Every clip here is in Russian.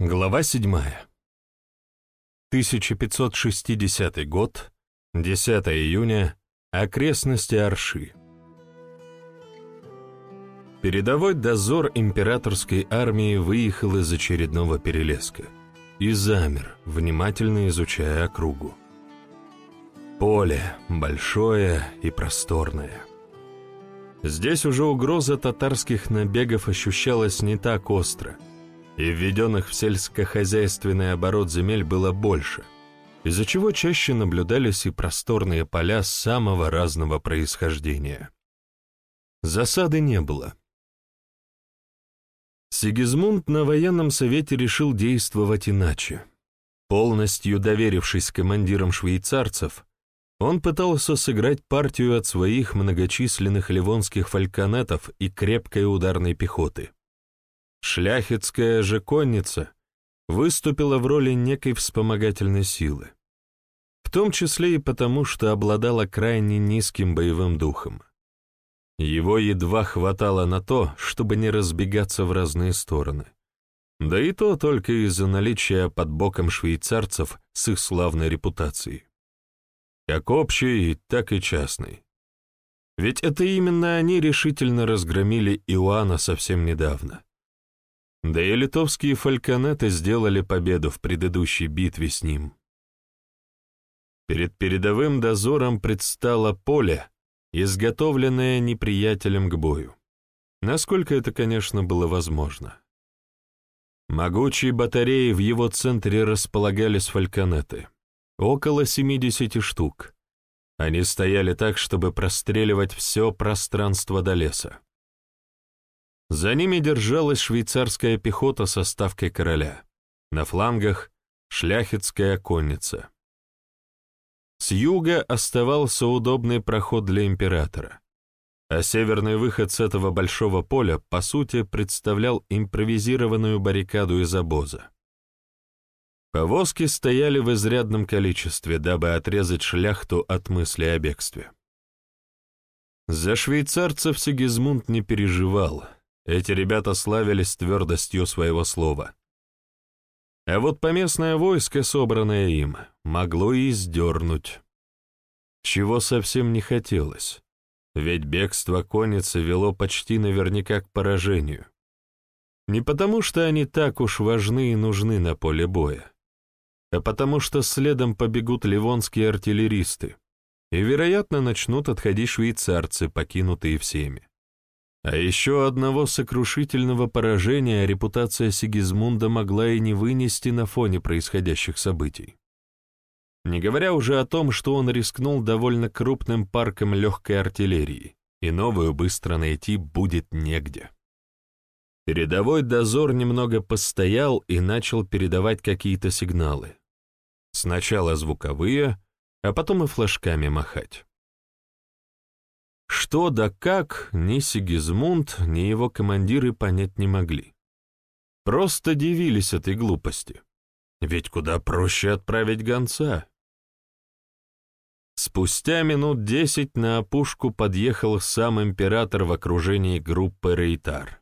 Глава 7. 1560 год, 10 июня, окрестности Арши. Передовой дозор императорской армии выехал из очередного перелеска и замер, внимательно изучая округу. Поле большое и просторное. Здесь уже угроза татарских набегов ощущалась не так остро — и введенных в сельскохозяйственный оборот земель было больше, из-за чего чаще наблюдались и просторные поля самого разного происхождения. Засады не было. Сигизмунд на военном совете решил действовать иначе. Полностью доверившись командирам швейцарцев, он пытался сыграть партию от своих многочисленных ливонских фальконетов и крепкой ударной пехоты. Шляхетская же конница выступила в роли некой вспомогательной силы, в том числе и потому, что обладала крайне низким боевым духом. Его едва хватало на то, чтобы не разбегаться в разные стороны. Да и то только из-за наличия под боком швейцарцев с их славной репутацией. Как общей, так и частной. Ведь это именно они решительно разгромили Иоанна совсем недавно. Да и литовские фальконеты сделали победу в предыдущей битве с ним. Перед передовым дозором предстало поле, изготовленное неприятелем к бою. Насколько это, конечно, было возможно. Могучие батареи в его центре располагались фальконеты. Около 70 штук. Они стояли так, чтобы простреливать все пространство до леса. За ними держалась швейцарская пехота со ставкой короля. На флангах — шляхетская конница. С юга оставался удобный проход для императора, а северный выход с этого большого поля, по сути, представлял импровизированную баррикаду из обоза. Повозки стояли в изрядном количестве, дабы отрезать шляхту от мысли о бегстве. За швейцарцев Сигизмунд не переживал — эти ребята славились твердостью своего слова. А вот поместное войско, собранное им, могло и сдернуть. Чего совсем не хотелось, ведь бегство конницы вело почти наверняка к поражению. Не потому, что они так уж важны и нужны на поле боя, а потому что следом побегут ливонские артиллеристы, и, вероятно, начнут отходить швейцарцы, покинутые всеми. А еще одного сокрушительного поражения репутация Сигизмунда могла и не вынести на фоне происходящих событий. Не говоря уже о том, что он рискнул довольно крупным парком легкой артиллерии, и новую быстро найти будет негде. Передовой дозор немного постоял и начал передавать какие-то сигналы. Сначала звуковые, а потом и флажками махать. Что да как, ни Сигизмунд, ни его командиры понять не могли. Просто дивились этой глупости. Ведь куда проще отправить гонца. Спустя минут десять на опушку подъехал сам император в окружении группы Рейтар.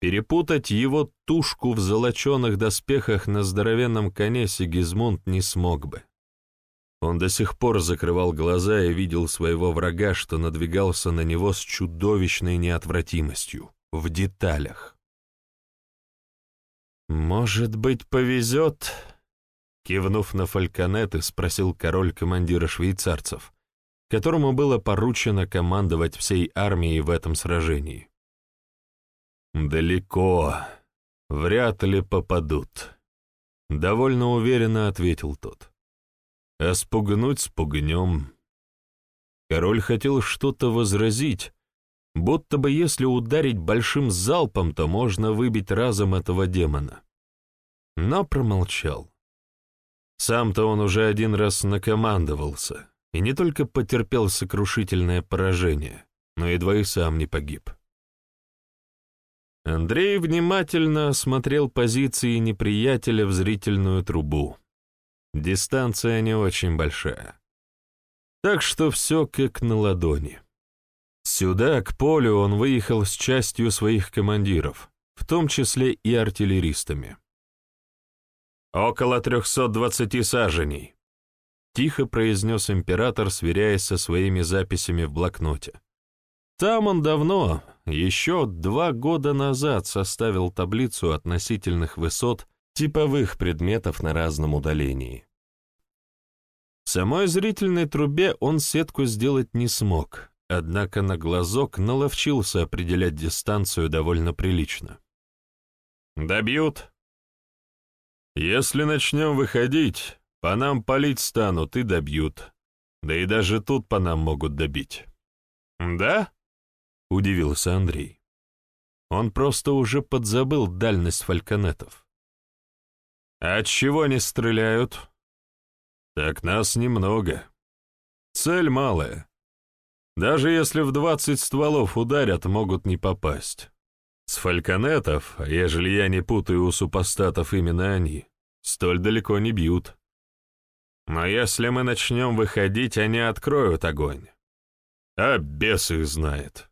Перепутать его тушку в золоченых доспехах на здоровенном коне Сигизмунд не смог бы. Он до сих пор закрывал глаза и видел своего врага, что надвигался на него с чудовищной неотвратимостью, в деталях. «Может быть, повезет?» Кивнув на фальконеты, спросил король командира швейцарцев, которому было поручено командовать всей армией в этом сражении. «Далеко. Вряд ли попадут», — довольно уверенно ответил тот а спугнуть спугнем. Король хотел что-то возразить, будто бы если ударить большим залпом, то можно выбить разом этого демона. Но промолчал. Сам-то он уже один раз накомандовался, и не только потерпел сокрушительное поражение, но и сам не погиб. Андрей внимательно осмотрел позиции неприятеля в зрительную трубу. Дистанция не очень большая. Так что все как на ладони. Сюда, к полю, он выехал с частью своих командиров, в том числе и артиллеристами. «Около трехсот двадцати саженей», — тихо произнес император, сверяясь со своими записями в блокноте. Там он давно, еще два года назад, составил таблицу относительных высот типовых предметов на разном удалении. В самой зрительной трубе он сетку сделать не смог, однако на глазок наловчился определять дистанцию довольно прилично. «Добьют?» «Если начнем выходить, по нам палить станут и добьют. Да и даже тут по нам могут добить». «Да?» — удивился Андрей. Он просто уже подзабыл дальность фальконетов. «От чего не стреляют?» «Так нас немного. Цель малая. Даже если в двадцать стволов ударят, могут не попасть. С фальконетов, а ежели я не путаю у супостатов именно они, столь далеко не бьют. Но если мы начнем выходить, они откроют огонь. А бес их знает»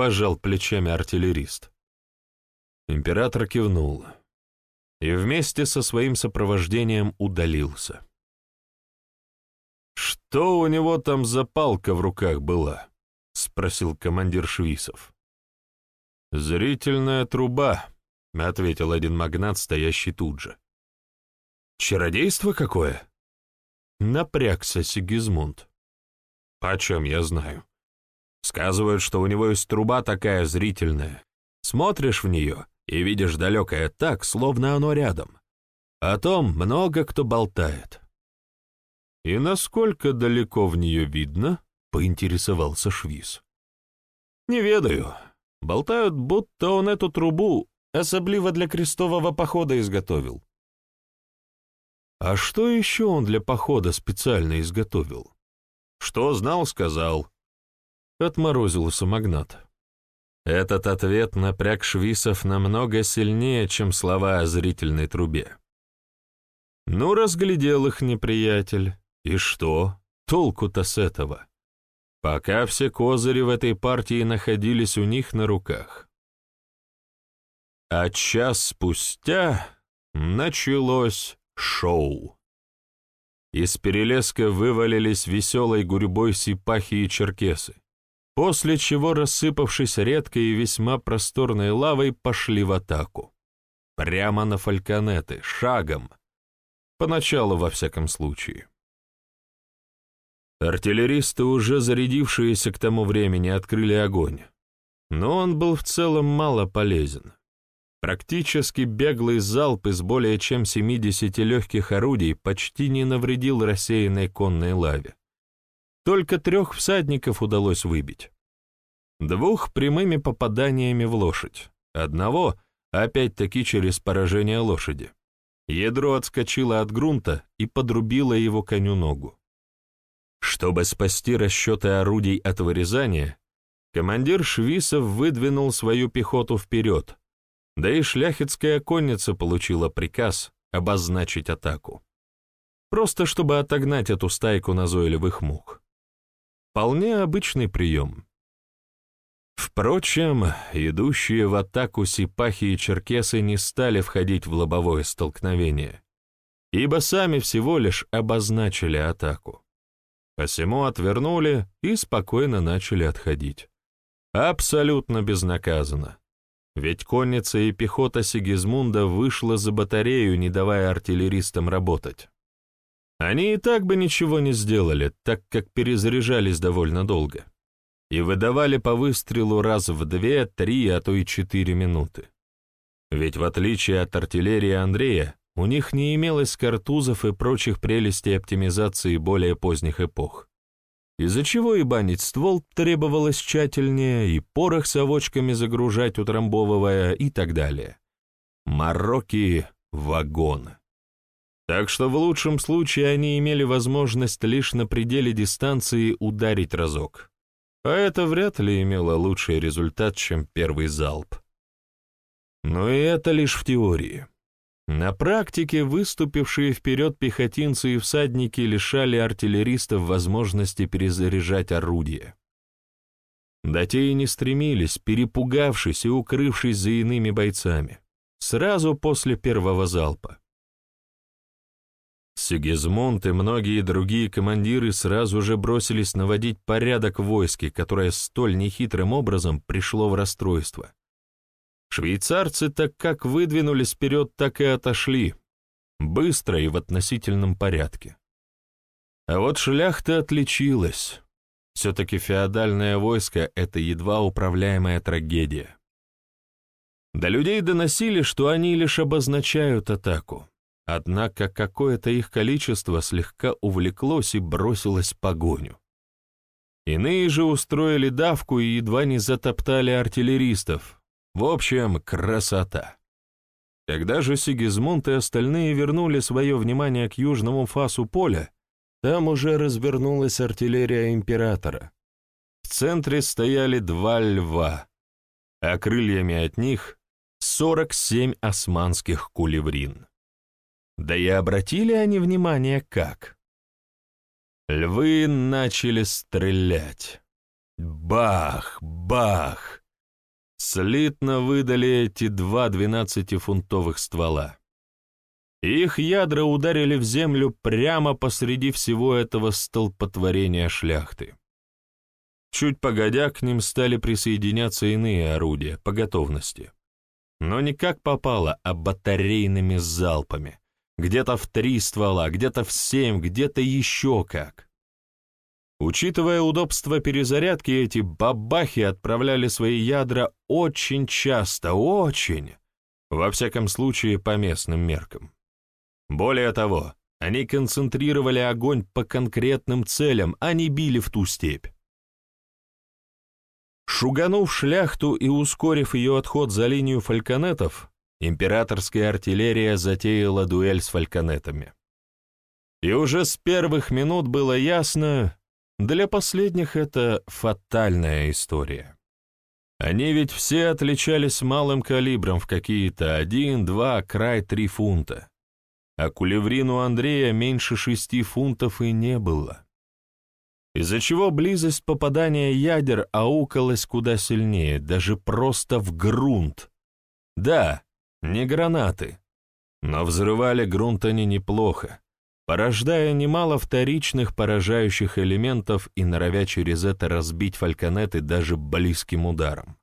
пожал плечами артиллерист. Император кивнул и вместе со своим сопровождением удалился. «Что у него там за палка в руках была?» — спросил командир Швисов. «Зрительная труба», — ответил один магнат, стоящий тут же. «Чародейство какое?» Напрягся Сигизмунд. «Почем я знаю? Сказывают, что у него есть труба такая зрительная. Смотришь в нее и видишь далекое так, словно оно рядом. О том много кто болтает. «И насколько далеко в нее видно?» — поинтересовался Швиз. «Не ведаю. Болтают, будто он эту трубу особливо для крестового похода изготовил». «А что еще он для похода специально изготовил?» «Что знал, сказал. Отморозился магнат. Этот ответ напряг швисов намного сильнее, чем слова о зрительной трубе. Ну, разглядел их неприятель. И что? Толку-то с этого? Пока все козыри в этой партии находились у них на руках. А час спустя началось шоу. Из перелеска вывалились веселой гурьбой сипахи и черкесы после чего, рассыпавшись редкой и весьма просторной лавой, пошли в атаку. Прямо на фальконеты, шагом. Поначалу, во всяком случае. Артиллеристы, уже зарядившиеся к тому времени, открыли огонь. Но он был в целом мало полезен. Практически беглый залп из более чем 70 легких орудий почти не навредил рассеянной конной лаве. Только трех всадников удалось выбить. Двух прямыми попаданиями в лошадь, одного, опять-таки через поражение лошади. Ядро отскочило от грунта и подрубило его коню ногу. Чтобы спасти расчеты орудий от вырезания, командир Швисов выдвинул свою пехоту вперед, да и шляхетская конница получила приказ обозначить атаку. Просто чтобы отогнать эту стайку назойливых мух. Вполне обычный прием. Впрочем, идущие в атаку сипахи и черкесы не стали входить в лобовое столкновение, ибо сами всего лишь обозначили атаку. Посему отвернули и спокойно начали отходить. Абсолютно безнаказанно. Ведь конница и пехота Сигизмунда вышла за батарею, не давая артиллеристам работать. Они и так бы ничего не сделали, так как перезаряжались довольно долго. И выдавали по выстрелу раз в две, три, а то и четыре минуты. Ведь в отличие от артиллерии Андрея, у них не имелось картузов и прочих прелестей оптимизации более поздних эпох. Из-за чего и банить ствол требовалось тщательнее, и порох с овочками загружать, утрамбовывая и так далее. Марокки — вагоны. Так что в лучшем случае они имели возможность лишь на пределе дистанции ударить разок. А это вряд ли имело лучший результат, чем первый залп. Но и это лишь в теории. На практике выступившие вперед пехотинцы и всадники лишали артиллеристов возможности перезаряжать орудия. Да те и не стремились, перепугавшись и укрывшись за иными бойцами, сразу после первого залпа. Сигизмунд и многие другие командиры сразу же бросились наводить порядок в войске, которое столь нехитрым образом пришло в расстройство. Швейцарцы так как выдвинулись вперед, так и отошли, быстро и в относительном порядке. А вот шляхта отличилась. Все-таки феодальное войско — это едва управляемая трагедия. До людей доносили, что они лишь обозначают атаку. Однако какое-то их количество слегка увлеклось и бросилось в погоню. Иные же устроили давку и едва не затоптали артиллеристов. В общем, красота. Когда же Сигизмунд и остальные вернули свое внимание к южному фасу поля, там уже развернулась артиллерия императора. В центре стояли два льва, а крыльями от них — 47 османских кулеврин. Да и обратили они внимание как. Львы начали стрелять. Бах, бах! Слитно выдали эти два двенадцатифунтовых ствола. Их ядра ударили в землю прямо посреди всего этого столпотворения шляхты. Чуть погодя, к ним стали присоединяться иные орудия по готовности. Но не как попало, а батарейными залпами, где-то в три ствола, где-то в семь, где-то еще как. Учитывая удобство перезарядки, эти бабахи отправляли свои ядра очень часто, очень, во всяком случае по местным меркам. Более того, они концентрировали огонь по конкретным целям, а не били в ту степь. Шуганув шляхту и ускорив ее отход за линию фальконетов, императорская артиллерия затеяла дуэль с фальконетами. И уже с первых минут было ясно, для последних это фатальная история. Они ведь все отличались малым калибром в какие-то один, два, край три фунта, а кулеврину Андрея меньше шести фунтов и не было. Из-за чего близость попадания ядер аукалась куда сильнее, даже просто в грунт. Да, не гранаты. Но взрывали грунт они неплохо, порождая немало вторичных поражающих элементов и норовя через это разбить фальконеты даже близким ударом.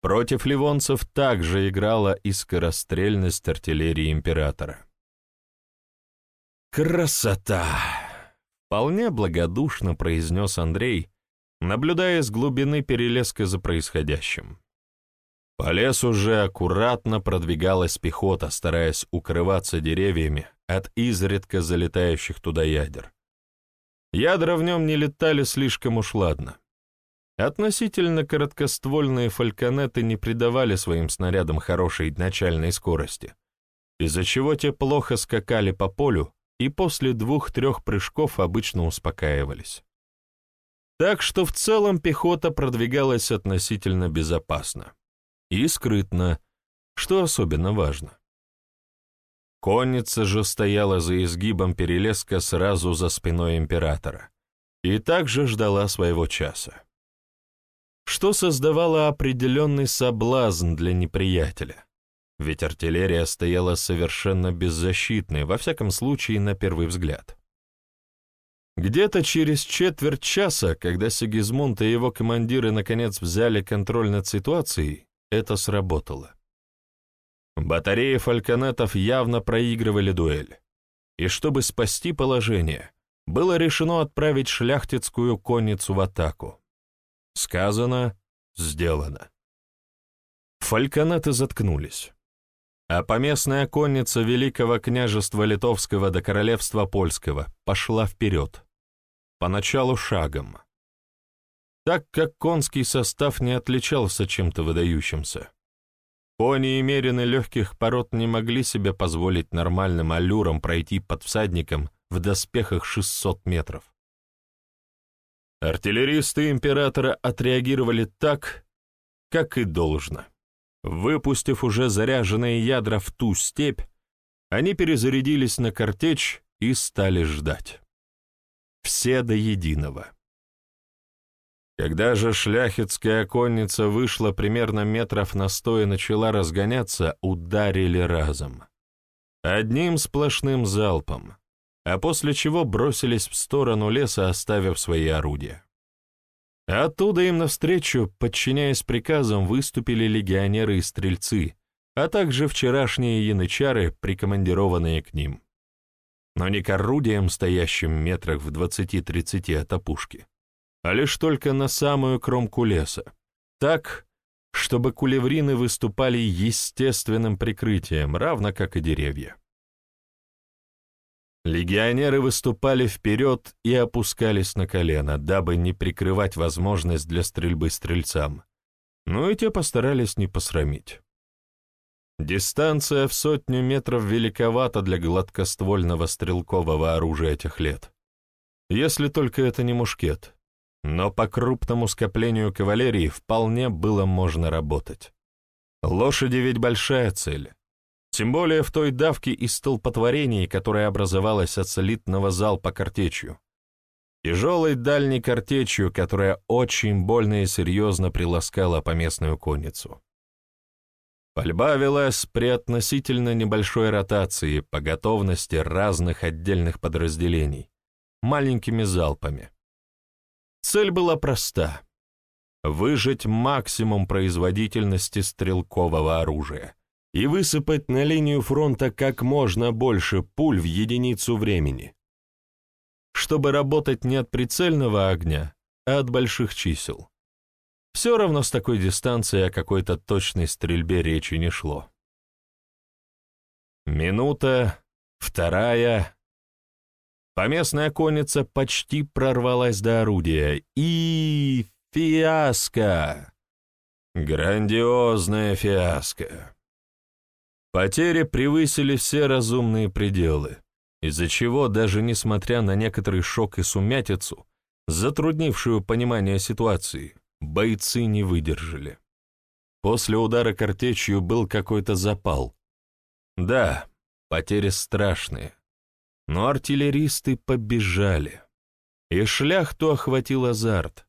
Против ливонцев также играла и скорострельность артиллерии императора. «Красота!» — вполне благодушно произнес Андрей, наблюдая с глубины перелеска за происходящим. По лесу же аккуратно продвигалась пехота, стараясь укрываться деревьями от изредка залетающих туда ядер. Ядра в нем не летали слишком уж ладно. Относительно короткоствольные фальконеты не придавали своим снарядам хорошей начальной скорости, из-за чего те плохо скакали по полю и после двух-трех прыжков обычно успокаивались. Так что в целом пехота продвигалась относительно безопасно и скрытно, что особенно важно. Конница же стояла за изгибом перелеска сразу за спиной императора и также ждала своего часа. Что создавало определенный соблазн для неприятеля, ведь артиллерия стояла совершенно беззащитной, во всяком случае, на первый взгляд. Где-то через четверть часа, когда Сигизмунд и его командиры наконец взяли контроль над ситуацией, это сработало. Батареи фальконетов явно проигрывали дуэль. И чтобы спасти положение, было решено отправить шляхтицкую конницу в атаку. Сказано, сделано. Фальконеты заткнулись. А поместная конница Великого княжества Литовского до Королевства Польского пошла вперед. Поначалу шагом так как конский состав не отличался чем-то выдающимся. Кони и мерины легких пород не могли себе позволить нормальным аллюром пройти под всадником в доспехах 600 метров. Артиллеристы императора отреагировали так, как и должно. Выпустив уже заряженные ядра в ту степь, они перезарядились на картечь и стали ждать. Все до единого. Когда же шляхетская конница вышла примерно метров на сто и начала разгоняться, ударили разом. Одним сплошным залпом. а после чего бросились в сторону леса, оставив свои орудия. Оттуда им навстречу, подчиняясь приказам, выступили легионеры и стрельцы, а также вчерашние янычары, прикомандированные к ним. Но не к орудиям, стоящим метрах в двадцати-тридцати от опушки, а лишь только на самую кромку леса, так, чтобы кулеврины выступали естественным прикрытием, равно как и деревья. Легионеры выступали вперед и опускались на колено, дабы не прикрывать возможность для стрельбы стрельцам, но и те постарались не посрамить. Дистанция в сотню метров великовата для гладкоствольного стрелкового оружия тех лет. Если только это не мушкет. Но по крупному скоплению кавалерии вполне было можно работать. Лошади ведь большая цель. Тем более в той давке и столпотворении, которая образовалась от солидного залпа картечью. Тяжелой дальней картечью, которая очень больно и серьезно приласкала поместную конницу. Пальба велась при относительно небольшой ротации по готовности разных отдельных подразделений, маленькими залпами. Цель была проста — выжать максимум производительности стрелкового оружия — и высыпать на линию фронта как можно больше пуль в единицу времени, чтобы работать не от прицельного огня, а от больших чисел. Все равно с такой дистанции о какой-то точной стрельбе речи не шло. Минута, вторая. Поместная конница почти прорвалась до орудия. И фиаско! Грандиозная фиаско. Потери превысили все разумные пределы, из-за чего, даже несмотря на некоторый шок и сумятицу, затруднившую понимание ситуации, бойцы не выдержали. После удара картечью был какой-то запал. Да, потери страшные, но артиллеристы побежали. И шляхту охватил азарт.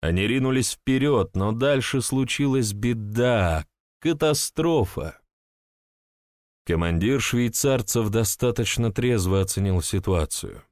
Они ринулись вперед, но дальше случилась беда, катастрофа. Командир швейцарцев достаточно трезво оценил ситуацию.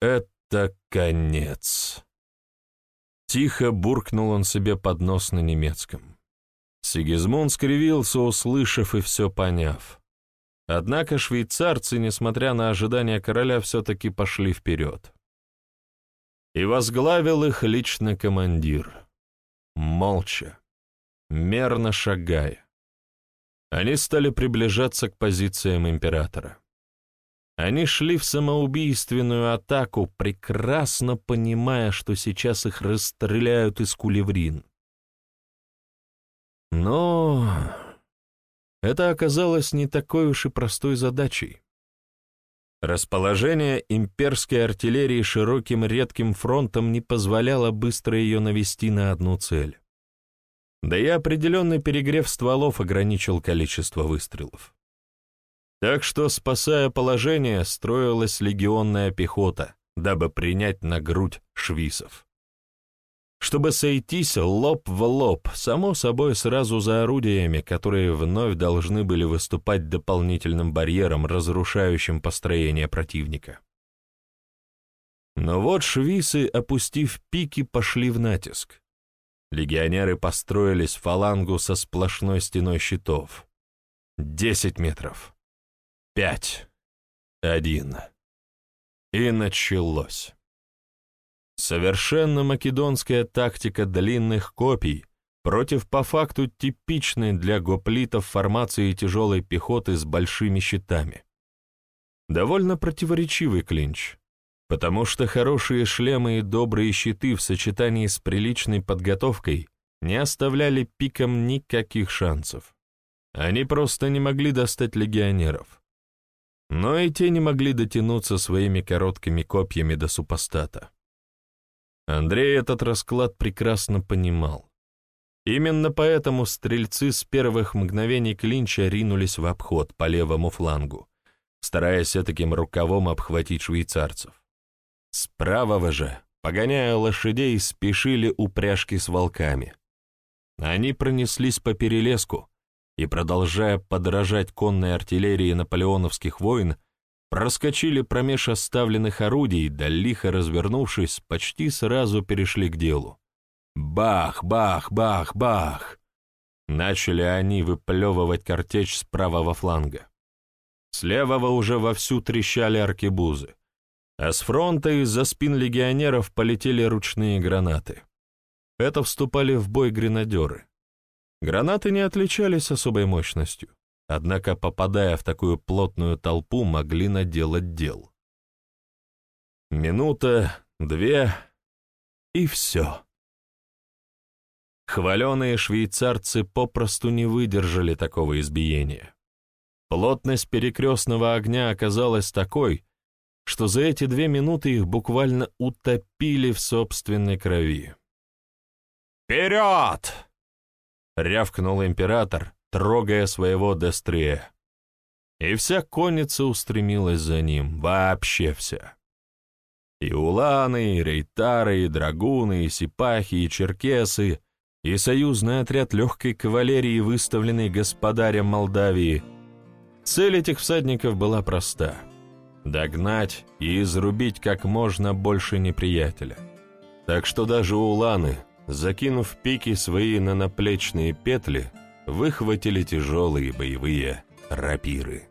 «Это конец!» Тихо буркнул он себе под нос на немецком. Сигизмунд скривился, услышав и все поняв. Однако швейцарцы, несмотря на ожидания короля, все-таки пошли вперед. И возглавил их лично командир. Молча, мерно шагая. Они стали приближаться к позициям императора. Они шли в самоубийственную атаку, прекрасно понимая, что сейчас их расстреляют из кулеврин. Но это оказалось не такой уж и простой задачей. Расположение имперской артиллерии широким редким фронтом не позволяло быстро ее навести на одну цель. Да и определенный перегрев стволов ограничил количество выстрелов. Так что, спасая положение, строилась легионная пехота, дабы принять на грудь швисов. Чтобы сойтись лоб в лоб, само собой сразу за орудиями, которые вновь должны были выступать дополнительным барьером, разрушающим построение противника. Но вот швисы, опустив пики, пошли в натиск. Легионеры построились в фалангу со сплошной стеной щитов. Десять метров. Пять. Один. И началось. Совершенно македонская тактика длинных копий против по факту типичной для гоплитов формации тяжелой пехоты с большими щитами. Довольно противоречивый клинч потому что хорошие шлемы и добрые щиты в сочетании с приличной подготовкой не оставляли пикам никаких шансов. Они просто не могли достать легионеров. Но и те не могли дотянуться своими короткими копьями до супостата. Андрей этот расклад прекрасно понимал. Именно поэтому стрельцы с первых мгновений клинча ринулись в обход по левому флангу, стараясь таким рукавом обхватить швейцарцев. С правого же, погоняя лошадей, спешили упряжки с волками. Они пронеслись по перелеску и, продолжая подражать конной артиллерии наполеоновских войн, проскочили промеж оставленных орудий, да лихо развернувшись, почти сразу перешли к делу. Бах, бах, бах, бах! Начали они выплевывать картечь с правого фланга. С левого уже вовсю трещали аркебузы, а с фронта из-за спин легионеров полетели ручные гранаты. Это вступали в бой гренадеры. Гранаты не отличались особой мощностью, однако, попадая в такую плотную толпу, могли наделать дел. Минута, две, и все. Хваленые швейцарцы попросту не выдержали такого избиения. Плотность перекрестного огня оказалась такой, что за эти две минуты их буквально утопили в собственной крови. «Вперед!» — рявкнул император, трогая своего Дестрия. И вся конница устремилась за ним, вообще вся. И уланы, и рейтары, и драгуны, и сипахи, и черкесы, и союзный отряд легкой кавалерии, выставленный господарем Молдавии. Цель этих всадников была проста — догнать и изрубить как можно больше неприятеля. Так что даже уланы, закинув пики свои на наплечные петли, выхватили тяжелые боевые рапиры.